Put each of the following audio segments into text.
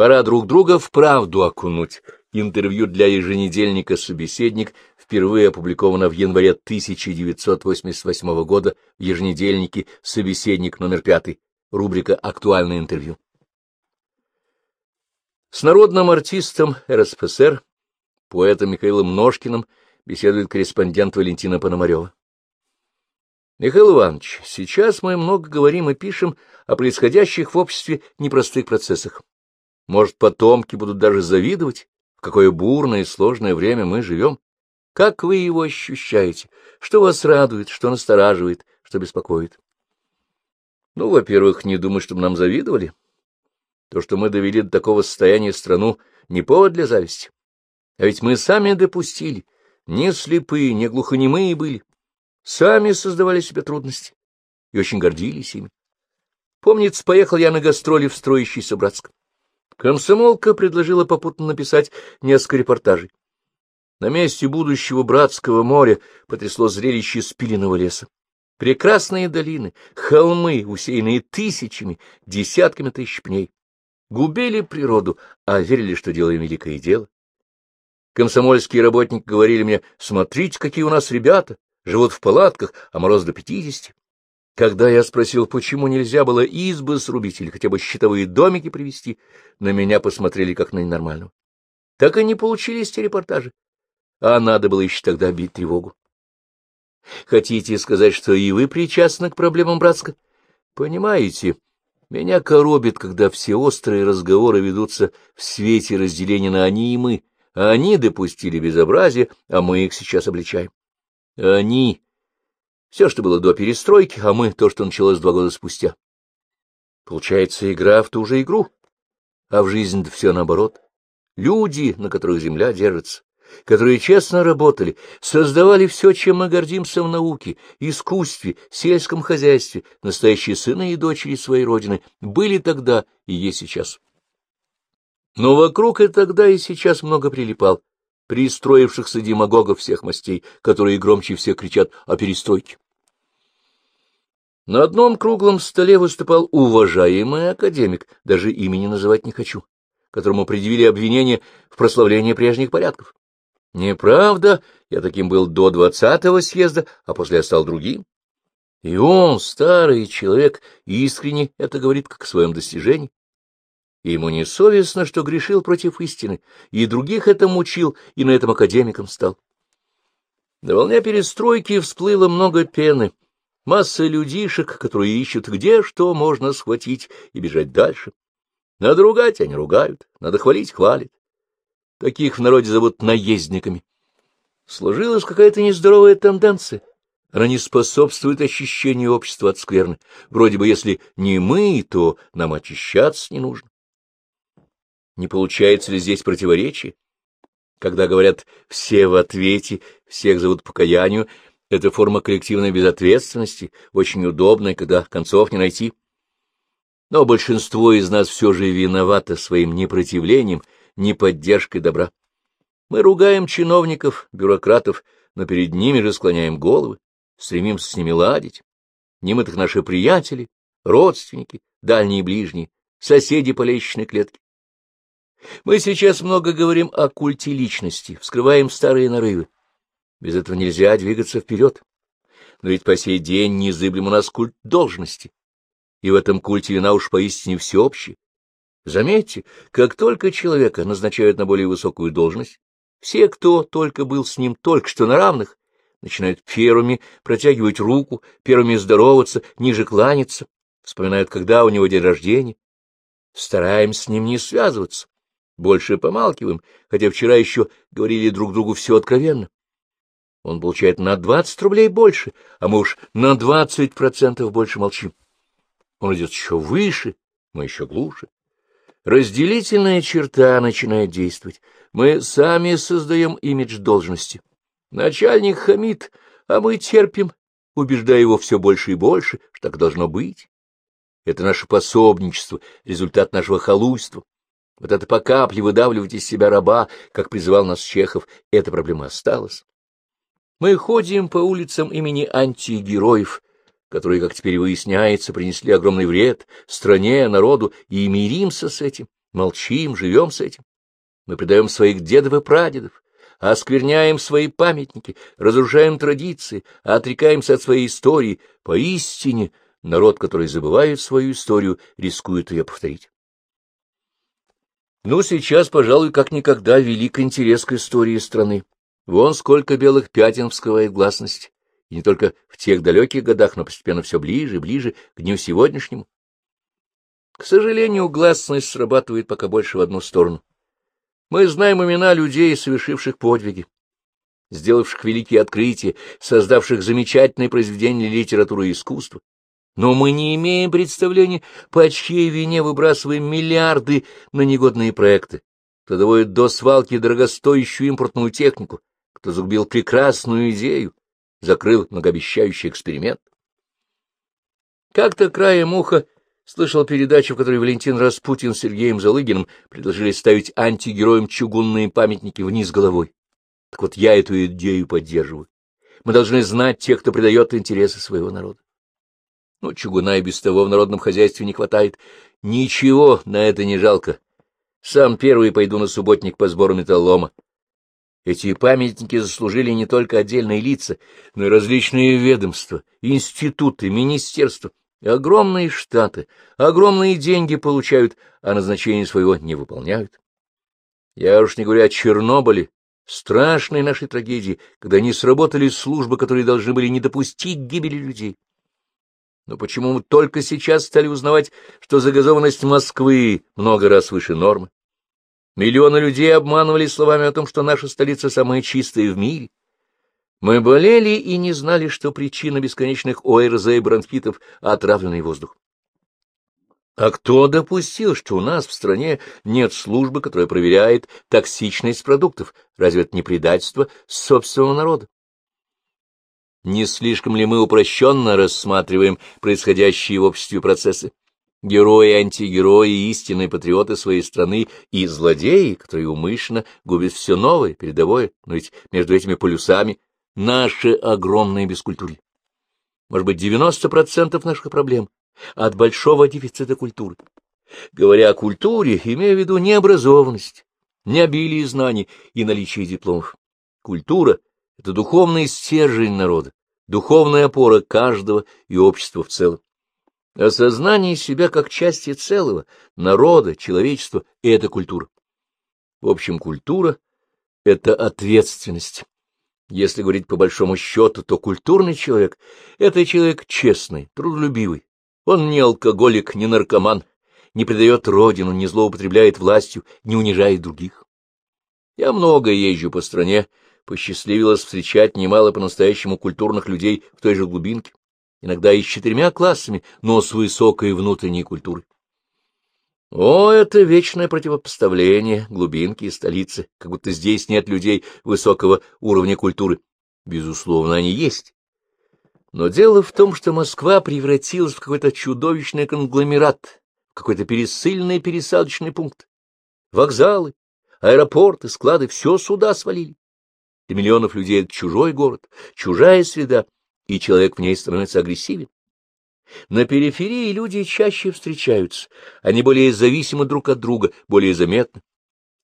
Пора друг друга в правду окунуть. Интервью для еженедельника «Собеседник» впервые опубликовано в январе 1988 года в еженедельнике «Собеседник» номер пятый, рубрика «Актуальное интервью». С народным артистом РСФСР, поэтом Михаилом Ножкиным, беседует корреспондент Валентина Пономарева. Михаил Иванович, сейчас мы много говорим и пишем о происходящих в обществе непростых процессах. Может, потомки будут даже завидовать, в какое бурное и сложное время мы живем. Как вы его ощущаете? Что вас радует, что настораживает, что беспокоит? Ну, во-первых, не думаю, чтобы нам завидовали. То, что мы довели до такого состояния страну, не повод для зависти. А ведь мы сами допустили, не слепые, не глухонемые были сами создавали себе трудности и очень гордились ими. Помнится, поехал я на гастроли в строящийся Братск. Комсомолка предложила попутно написать несколько репортажей. На месте будущего Братского моря потрясло зрелище спиленного леса. Прекрасные долины, холмы, усеянные тысячами, десятками тысяч пней. Губили природу, а верили, что делаем великое дело. Комсомольские работники говорили мне, смотрите, какие у нас ребята, живут в палатках, а мороз до пятидесяти. Когда я спросил, почему нельзя было избы срубить или хотя бы щитовые домики привезти, на меня посмотрели как на ненормального. Так и не получились те репортажи. А надо было еще тогда бить тревогу. Хотите сказать, что и вы причастны к проблемам Братска? Понимаете, меня коробит, когда все острые разговоры ведутся в свете разделения на «они» и «мы», они допустили безобразие, а мы их сейчас обличаем. Они — все, что было до перестройки, а мы — то, что началось два года спустя. Получается, игра в ту же игру, а в жизнь все наоборот. Люди, на которых земля держится, которые честно работали, создавали все, чем мы гордимся в науке, искусстве, сельском хозяйстве, настоящие сыны и дочери своей родины, были тогда и есть сейчас. Но вокруг и тогда, и сейчас много прилипал, пристроившихся демагогов всех мастей, которые громче всех кричат о перестройке. На одном круглом столе выступал уважаемый академик, даже имени называть не хочу, которому предъявили обвинение в прославлении прежних порядков. Неправда, я таким был до двадцатого съезда, а после я стал другим. И он, старый человек, искренне это говорит как о своем достижении и ему не совестно, что грешил против истины, и других это мучил, и на этом академиком стал. На волне перестройки всплыло много пены, масса людишек, которые ищут, где что можно схватить и бежать дальше. Надо ругать, они ругают, надо хвалить, хвалят. Таких в народе зовут наездниками. Сложилась какая-то нездоровая тенденция. Она не способствует ощущению общества от скверны. Вроде бы, если не мы, то нам очищаться не нужно. Не получается ли здесь противоречие? Когда говорят «все в ответе», «всех зовут покаянию», это форма коллективной безответственности, очень удобная, когда концов не найти. Но большинство из нас все же виновато своим непротивлением, неподдержкой добра. Мы ругаем чиновников, бюрократов, но перед ними же склоняем головы, стремимся с ними ладить. Мы так наши приятели, родственники, дальние и ближние, соседи по лестничной клетке. Мы сейчас много говорим о культе личности, вскрываем старые нарывы. Без этого нельзя двигаться вперед. Но ведь по сей день незыблем у нас культ должности. И в этом культе вина уж поистине всеобщая. Заметьте, как только человека назначают на более высокую должность, все, кто только был с ним только что на равных, начинают первыми протягивать руку, первыми здороваться, ниже кланяться, вспоминают, когда у него день рождения. Стараемся с ним не связываться, больше помалкиваем, хотя вчера еще говорили друг другу все откровенно. Он получает на двадцать рублей больше, а мы уж на двадцать процентов больше молчим. Он идет еще выше, мы еще глубже. Разделительная черта начинает действовать. Мы сами создаем имидж должности. Начальник хамит, а мы терпим, убеждая его все больше и больше, что так должно быть. Это наше пособничество, результат нашего халуйства. Вот это по капле выдавливать из себя раба, как призывал нас Чехов, эта проблема осталась. Мы ходим по улицам имени антигероев, которые, как теперь выясняется, принесли огромный вред стране, народу, и миримся с этим, Молчим, живем с этим. Мы предаем своих дедов и прадедов, оскверняем свои памятники, разрушаем традиции, отрекаемся от своей истории. Поистине, народ, который забывает свою историю, рискует ее повторить. Ну, сейчас, пожалуй, как никогда велик интерес к истории страны. Вон сколько белых пятен вскрывает гласность, и не только в тех далеких годах, но постепенно все ближе и ближе к дню сегодняшнему. К сожалению, гласность срабатывает пока больше в одну сторону. Мы знаем имена людей, совершивших подвиги, сделавших великие открытия, создавших замечательные произведения литературы и искусства. Но мы не имеем представления, по чьей вине выбрасываем миллиарды на негодные проекты, кто доводит до свалки дорогостоящую импортную технику, кто загубил прекрасную идею, закрыл многообещающий эксперимент. Как-то краем уха слышал передачу, в которой Валентин Распутин с Сергеем Залыгиным предложили ставить антигероям чугунные памятники вниз головой. Так вот, я эту идею поддерживаю. Мы должны знать тех, кто предает интересы своего народа. Ну, чугуна и без того в народном хозяйстве не хватает. Ничего на это не жалко. Сам первый пойду на субботник по сбору металлома. Эти памятники заслужили не только отдельные лица, но и различные ведомства, институты, министерства. Огромные штаты, огромные деньги получают, а назначение своего не выполняют. Я уж не говорю о Чернобыле, страшной нашей трагедии, когда не сработали службы, которые должны были не допустить гибели людей. Но почему мы только сейчас стали узнавать, что загазованность Москвы много раз выше нормы? Миллионы людей обманывали словами о том, что наша столица самая чистая в мире. Мы болели и не знали, что причина бесконечных ОРЗ и бронхитов — отравленный воздух. А кто допустил, что у нас в стране нет службы, которая проверяет токсичность продуктов? Разве это не предательство собственного народа? Не слишком ли мы упрощенно рассматриваем происходящие в обществе процессы? Герои, антигерои, истинные патриоты своей страны и злодеи, которые умышленно губят все новое, передовое, но ведь между этими полюсами наши огромные бескультуре. Может быть, 90% наших проблем от большого дефицита культуры. Говоря о культуре, имею в виду необразованность, необилие знаний и наличие дипломов. Культура — это духовный стержень народа, духовная опора каждого и общества в целом. Осознание себя как части целого, народа, человечества — это культура. В общем, культура — это ответственность. Если говорить по большому счету, то культурный человек — это человек честный, трудолюбивый. Он не алкоголик, не наркоман, не предает родину, не злоупотребляет властью, не унижает других. Я много езжу по стране, посчастливилось встречать немало по-настоящему культурных людей в той же глубинке иногда и с четырьмя классами, но с высокой внутренней культурой. О, это вечное противопоставление глубинки и столицы, как будто здесь нет людей высокого уровня культуры. Безусловно, они есть. Но дело в том, что Москва превратилась в какой-то чудовищный конгломерат, в какой-то пересыльный пересадочный пункт. Вокзалы, аэропорты, склады — все сюда свалили. Для миллионов людей это чужой город, чужая среда, и человек в ней становится агрессивен. На периферии люди чаще встречаются, они более зависимы друг от друга, более заметны.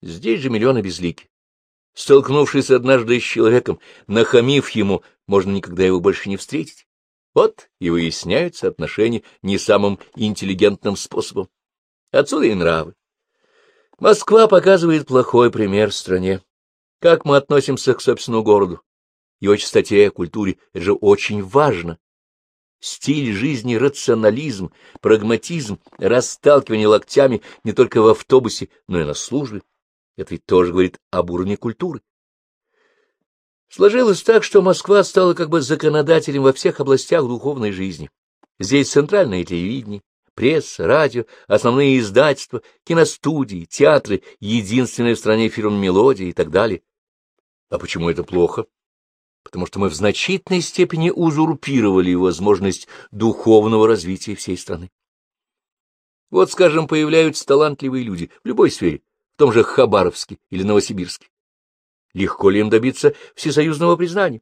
Здесь же миллионы безлики. Столкнувшись однажды с человеком, нахамив ему, можно никогда его больше не встретить. Вот и выясняются отношения не самым интеллигентным способом. Отсюда и нравы. Москва показывает плохой пример стране. Как мы относимся к собственному городу? Его чистоте, культуре, это же очень важно. Стиль жизни, рационализм, прагматизм, расталкивание локтями не только в автобусе, но и на службе. Это ведь тоже говорит об уровне культуры. Сложилось так, что Москва стала как бы законодателем во всех областях духовной жизни. Здесь центральное телевидение, пресса, радио, основные издательства, киностудии, театры, единственная в стране фирма «Мелодия» и так далее. А почему это плохо? Потому что мы в значительной степени узурпировали возможность духовного развития всей страны. Вот, скажем, появляются талантливые люди в любой сфере, в том же Хабаровске или Новосибирске. Легко ли им добиться всесоюзного признания?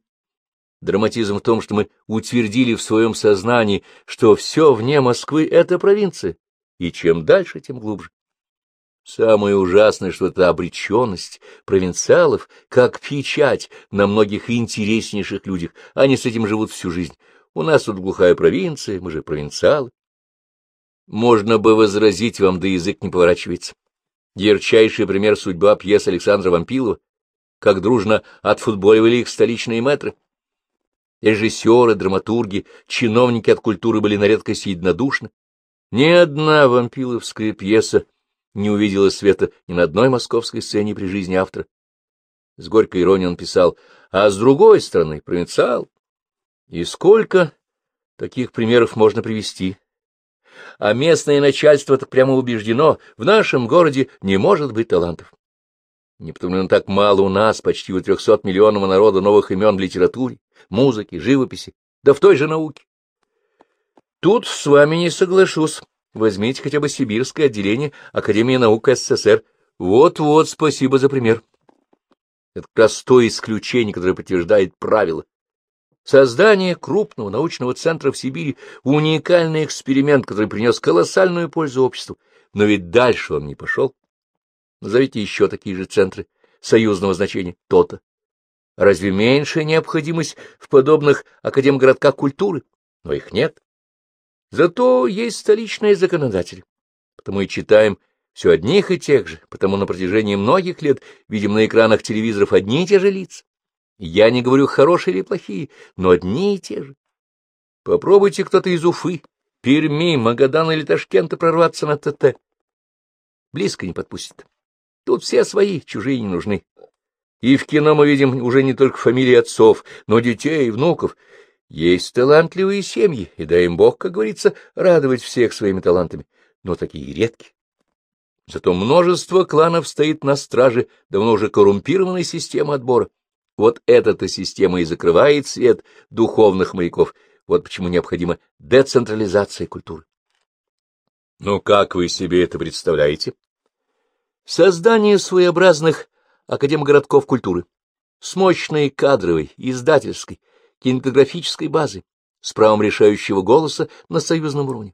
Драматизм в том, что мы утвердили в своем сознании, что все вне Москвы — это провинция, и чем дальше, тем глубже. Самое ужасное, что это обреченность провинциалов, как печать на многих интереснейших людях. Они с этим живут всю жизнь. У нас тут глухая провинция, мы же провинциалы. Можно бы возразить вам, да язык не поворачивается. Ярчайший пример судьба пьес Александра Вампилова, как дружно отфутболивали их столичные мэтры. Режиссеры, драматурги, чиновники от культуры были на редкость единодушны. Ни одна вампиловская пьеса не увидела света ни на одной московской сцене при жизни автора. С горькой иронией он писал, а с другой стороны, провинциал. И сколько таких примеров можно привести? А местное начальство так прямо убеждено, в нашем городе не может быть талантов. Не потому ли так мало у нас, почти у трехсот миллионов народа, новых имен в литературе, музыке, живописи, да в той же науке. Тут с вами не соглашусь. Возьмите хотя бы сибирское отделение Академии наук СССР. Вот-вот, спасибо за пример. Это простое исключение, которое подтверждает правило. Создание крупного научного центра в Сибири — уникальный эксперимент, который принес колоссальную пользу обществу. Но ведь дальше он не пошел. Назовите еще такие же центры союзного значения. То-то. Разве меньшая необходимость в подобных академгородках культуры? Но их нет. Зато есть столичные законодатели. Потому и читаем все одних и тех же, потому на протяжении многих лет видим на экранах телевизоров одни и те же лица. Я не говорю хорошие или плохие, но одни и те же. Попробуйте кто-то из Уфы, Перми, Магадана или Ташкента прорваться на ТТ. Близко не подпустит. Тут все свои, чужие не нужны. И в кино мы видим уже не только фамилии отцов, но детей и внуков. Есть талантливые семьи, и дай им Бог, как говорится, радовать всех своими талантами, но такие редкие. Зато множество кланов стоит на страже давно уже коррумпированной системы отбора. Вот эта-то система и закрывает свет духовных маяков. Вот почему необходима децентрализация культуры. Ну, как вы себе это представляете? Создание своеобразных академгородков культуры с мощной кадровой, издательской, кинематографической базы, с правом решающего голоса на союзном уровне.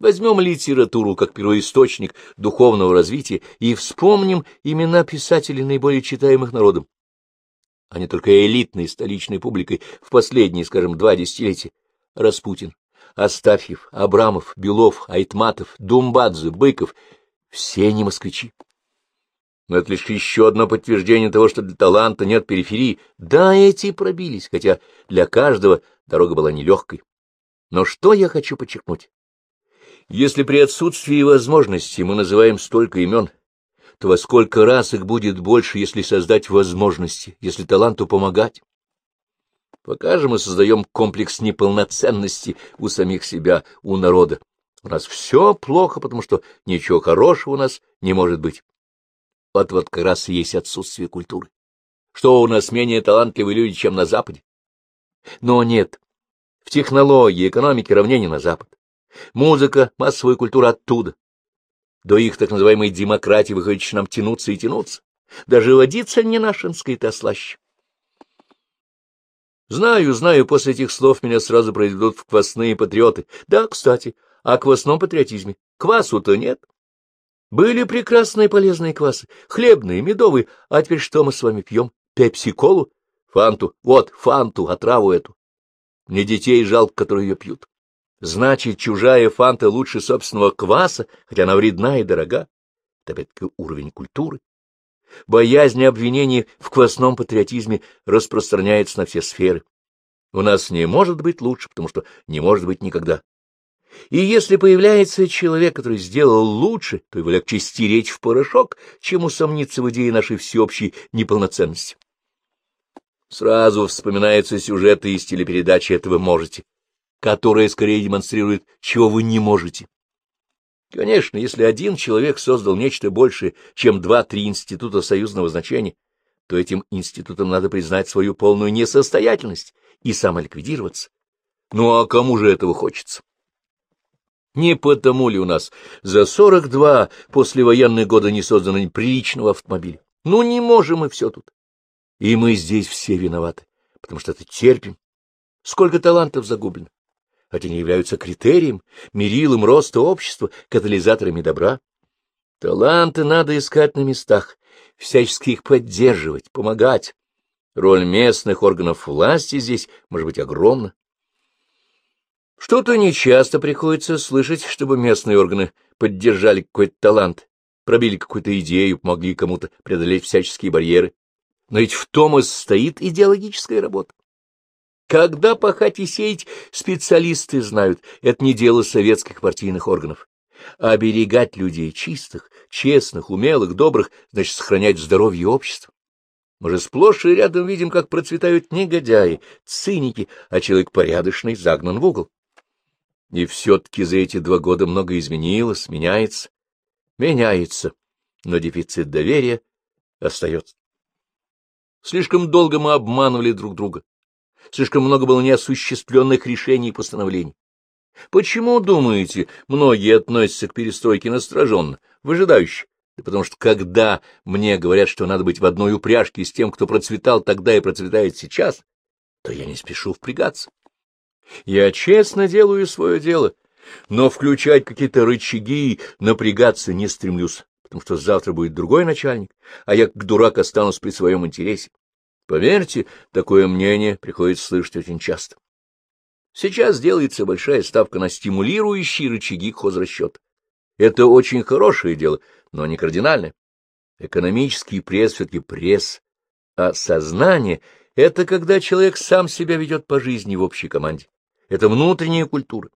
Возьмем литературу как первоисточник духовного развития и вспомним имена писателей, наиболее читаемых народом, а не только элитной столичной публикой в последние, скажем, два десятилетия. Распутин, Астафьев, Абрамов, Белов, Айтматов, Думбадзе, Быков — все не москвичи. Но это лишь еще одно подтверждение того, что для таланта нет периферии. Да, эти пробились, хотя для каждого дорога была нелегкой. Но что я хочу подчеркнуть? Если при отсутствии возможности мы называем столько имен, то во сколько раз их будет больше, если создать возможности, если таланту помогать? Пока же мы создаем комплекс неполноценности у самих себя, у народа. У нас все плохо, потому что ничего хорошего у нас не может быть. Вот вот как раз и есть отсутствие культуры. Что у нас менее талантливые люди, чем на Западе? Но нет. В технологии, экономике равнение на Запад. Музыка, массовая культура оттуда. До их так называемой демократии выходит нам тянуться и тянуться. Даже водиться не нашинской-то слаще. Знаю, знаю, после этих слов меня сразу произведут в квасные патриоты. Да, кстати, о квасном патриотизме. Квасу-то нет. Были прекрасные полезные квасы, хлебные, медовые, а теперь что мы с вами пьем? Пепси-колу? Фанту? Вот, фанту, отраву эту. Мне детей жалко, которые ее пьют. Значит, чужая фанта лучше собственного кваса, хотя она вредна и дорога. Это опять-таки уровень культуры. Боязнь обвинений в квасном патриотизме распространяется на все сферы. У нас не может быть лучше, потому что не может быть никогда. И если появляется человек, который сделал лучше, то его легче стереть в порошок, чем усомниться в идее нашей всеобщей неполноценности. Сразу вспоминаются сюжеты из телепередачи «Это вы можете», которая скорее демонстрирует, чего вы не можете. Конечно, если один человек создал нечто большее, чем два-три института союзного значения, то этим институтам надо признать свою полную несостоятельность и самоликвидироваться. Ну а кому же этого хочется? Не потому ли у нас за сорок два послевоенные года не создано ни приличного автомобиля? Ну, не можем мы все тут. И мы здесь все виноваты, потому что это терпим. Сколько талантов загублено. Хотя они являются критерием, мерилом роста общества, катализаторами добра. Таланты надо искать на местах, всячески их поддерживать, помогать. Роль местных органов власти здесь может быть огромна. Что-то нечасто приходится слышать, чтобы местные органы поддержали какой-то талант, пробили какую-то идею, помогли кому-то преодолеть всяческие барьеры. Но ведь в том и состоит идеологическая работа. Когда пахать и сеять, специалисты знают, это не дело советских партийных органов. А оберегать людей чистых, честных, умелых, добрых, значит, сохранять здоровье общества. Мы же сплошь и рядом видим, как процветают негодяи, циники, а человек порядочный загнан в угол. И все-таки за эти два года много изменилось, меняется, меняется, но дефицит доверия остается. Слишком долго мы обманывали друг друга, слишком много было неосуществленных решений и постановлений. Почему, думаете, многие относятся к перестройке настороженно, выжидающе? Да потому что когда мне говорят, что надо быть в одной упряжке с тем, кто процветал тогда и процветает сейчас, то я не спешу впрягаться. Я честно делаю свое дело, но включать какие-то рычаги, напрягаться не стремлюсь, потому что завтра будет другой начальник, а я как дурак останусь при своем интересе. Поверьте, такое мнение приходится слышать очень часто. Сейчас делается большая ставка на стимулирующие рычаги хозрасчета. Это очень хорошее дело, но не кардинальное. Экономический пресс все-таки пресс, а сознание — это когда человек сам себя ведет по жизни в общей команде. Это внутренняя культура.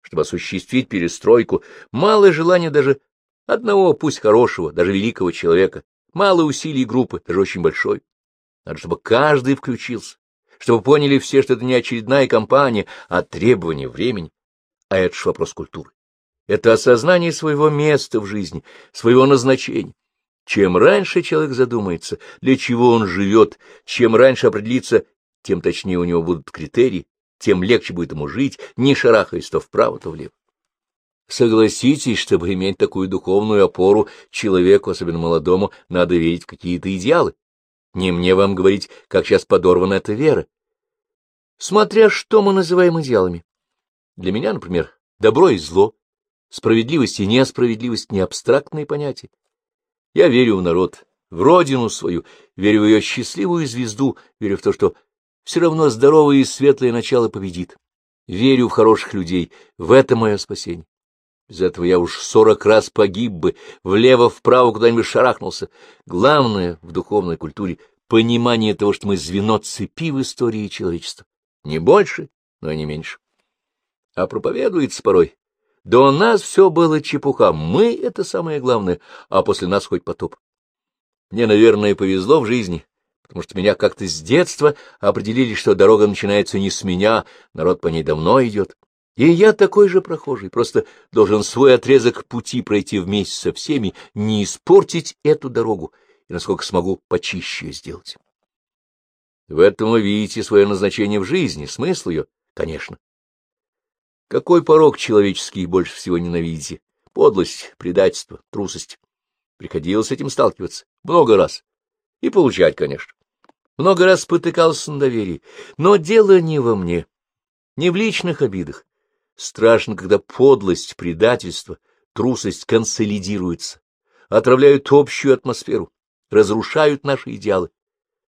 Чтобы осуществить перестройку, мало желания даже одного, пусть хорошего, даже великого человека, мало усилий группы, даже очень большой. Надо, чтобы каждый включился, чтобы поняли все, что это не очередная кампания, а требование времени. А это же вопрос культуры. Это осознание своего места в жизни, своего назначения. Чем раньше человек задумается, для чего он живет, чем раньше определится, тем точнее у него будут критерии, тем легче будет ему жить, не шарахаясь то вправо, то влево. Согласитесь, чтобы иметь такую духовную опору, человеку, особенно молодому, надо верить в какие-то идеалы. Не мне вам говорить, как сейчас подорвана эта вера. Смотря что мы называем идеалами. Для меня, например, добро и зло, справедливость и несправедливость — не абстрактные понятия. Я верю в народ, в родину свою, верю в ее счастливую звезду, верю в то, что все равно здоровое и светлое начало победит. Верю в хороших людей, в это мое спасение. Без этого я уж сорок раз погиб бы, влево-вправо куда-нибудь шарахнулся. Главное в духовной культуре — понимание того, что мы звено цепи в истории человечества. Не больше, но и не меньше. А проповедуется порой. До нас все было чепуха, мы — это самое главное, а после нас хоть потоп. Мне, наверное, повезло в жизни, потому что меня как-то с детства определили, что дорога начинается не с меня, народ по ней давно идет. И я такой же прохожий, просто должен свой отрезок пути пройти вместе со всеми, не испортить эту дорогу и, насколько смогу, почище сделать. В этом вы видите свое назначение в жизни, смысл ее, конечно. Какой порог человеческий больше всего ненавидите? Подлость, предательство, трусость. Приходилось с этим сталкиваться много раз. И получать, конечно. Много раз спотыкался на доверии. Но дело не во мне, не в личных обидах. Страшно, когда подлость, предательство, трусость консолидируются, отравляют общую атмосферу, разрушают наши идеалы.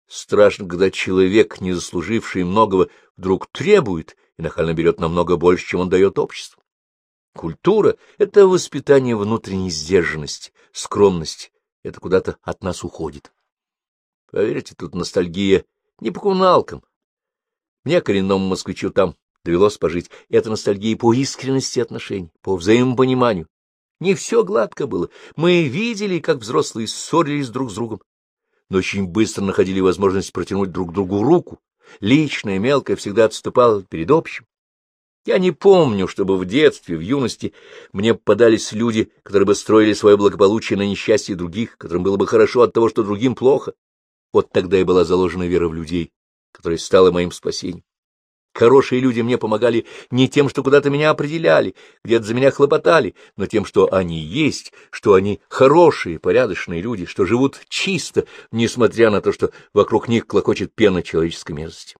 Страшно, когда человек, не заслуживший многого, вдруг требует и нахально берет намного больше, чем он дает обществу. Культура — это воспитание внутренней сдержанности, скромности. Это куда-то от нас уходит. Поверьте, тут ностальгия не по коммуналкам. Мне, коренному москвичу, там довелось пожить. Это ностальгия по искренности отношений, по взаимопониманию. Не все гладко было. Мы видели, как взрослые ссорились друг с другом, но очень быстро находили возможность протянуть друг другу руку. Личное, мелкое всегда отступало перед общим. Я не помню, чтобы в детстве, в юности мне попадались люди, которые бы строили свое благополучие на несчастье других, которым было бы хорошо от того, что другим плохо. Вот тогда и была заложена вера в людей, которая стала моим спасением. Хорошие люди мне помогали не тем, что куда-то меня определяли, где-то за меня хлопотали, но тем, что они есть, что они хорошие, порядочные люди, что живут чисто, несмотря на то, что вокруг них клокочет пена человеческой мерзости.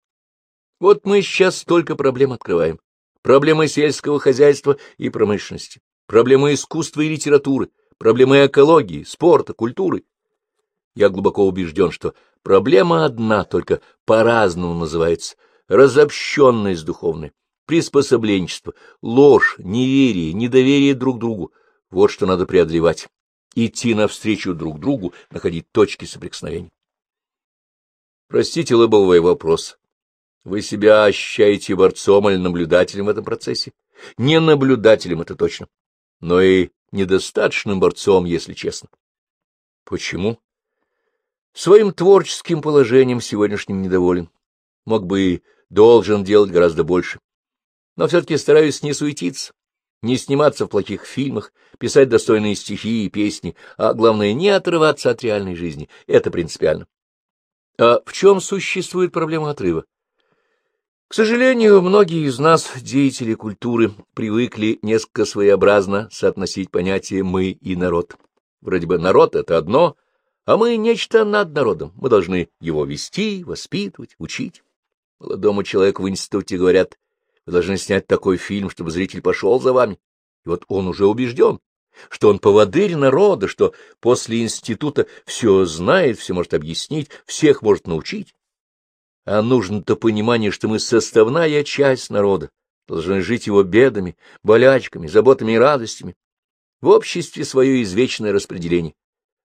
Вот мы сейчас столько проблем открываем. Проблемы сельского хозяйства и промышленности, проблемы искусства и литературы, проблемы экологии, спорта, культуры. Я глубоко убежден, что проблема одна, только по-разному называется — разобщенность духовная, приспособленчество, ложь, неверие, недоверие друг другу. Вот что надо преодолевать, идти навстречу друг другу, находить точки соприкосновения. Простите лобовой вопрос. Вы себя ощущаете борцом или наблюдателем в этом процессе? Не наблюдателем, это точно, но и недостаточным борцом, если честно. Почему? Своим творческим положением сегодняшним недоволен. Мог бы и должен делать гораздо больше. Но все-таки стараюсь не суетиться, не сниматься в плохих фильмах, писать достойные стихи и песни, а главное, не отрываться от реальной жизни. Это принципиально. А в чем существует проблема отрыва? К сожалению, многие из нас, деятели культуры, привыкли несколько своеобразно соотносить понятия «мы» и «народ». Вроде бы народ — это одно, а мы — нечто над народом. Мы должны его вести, воспитывать, учить. Молодому человеку в институте говорят, вы должны снять такой фильм, чтобы зритель пошел за вами. И вот он уже убежден, что он поводырь народа, что после института все знает, все может объяснить, всех может научить. А нужно-то понимание, что мы составная часть народа, должны жить его бедами, болячками, заботами и радостями. В обществе свое извечное распределение.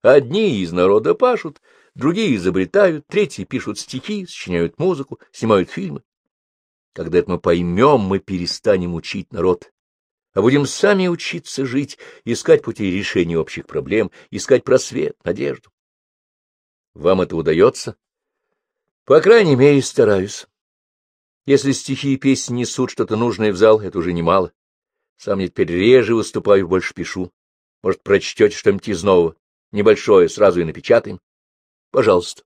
Одни из народа пашут, другие изобретают, третьи пишут стихи, сочиняют музыку, снимают фильмы. Когда это мы поймем, мы перестанем учить народ, а будем сами учиться жить, искать пути решения общих проблем, искать просвет, надежду. Вам это удается? По крайней мере, стараюсь. Если стихи и песни несут что-то нужное в зал, это уже немало. Сам я теперь реже выступаю, больше пишу. Может, прочтете что-нибудь из нового, небольшое, сразу и напечатаем. Пожалуйста.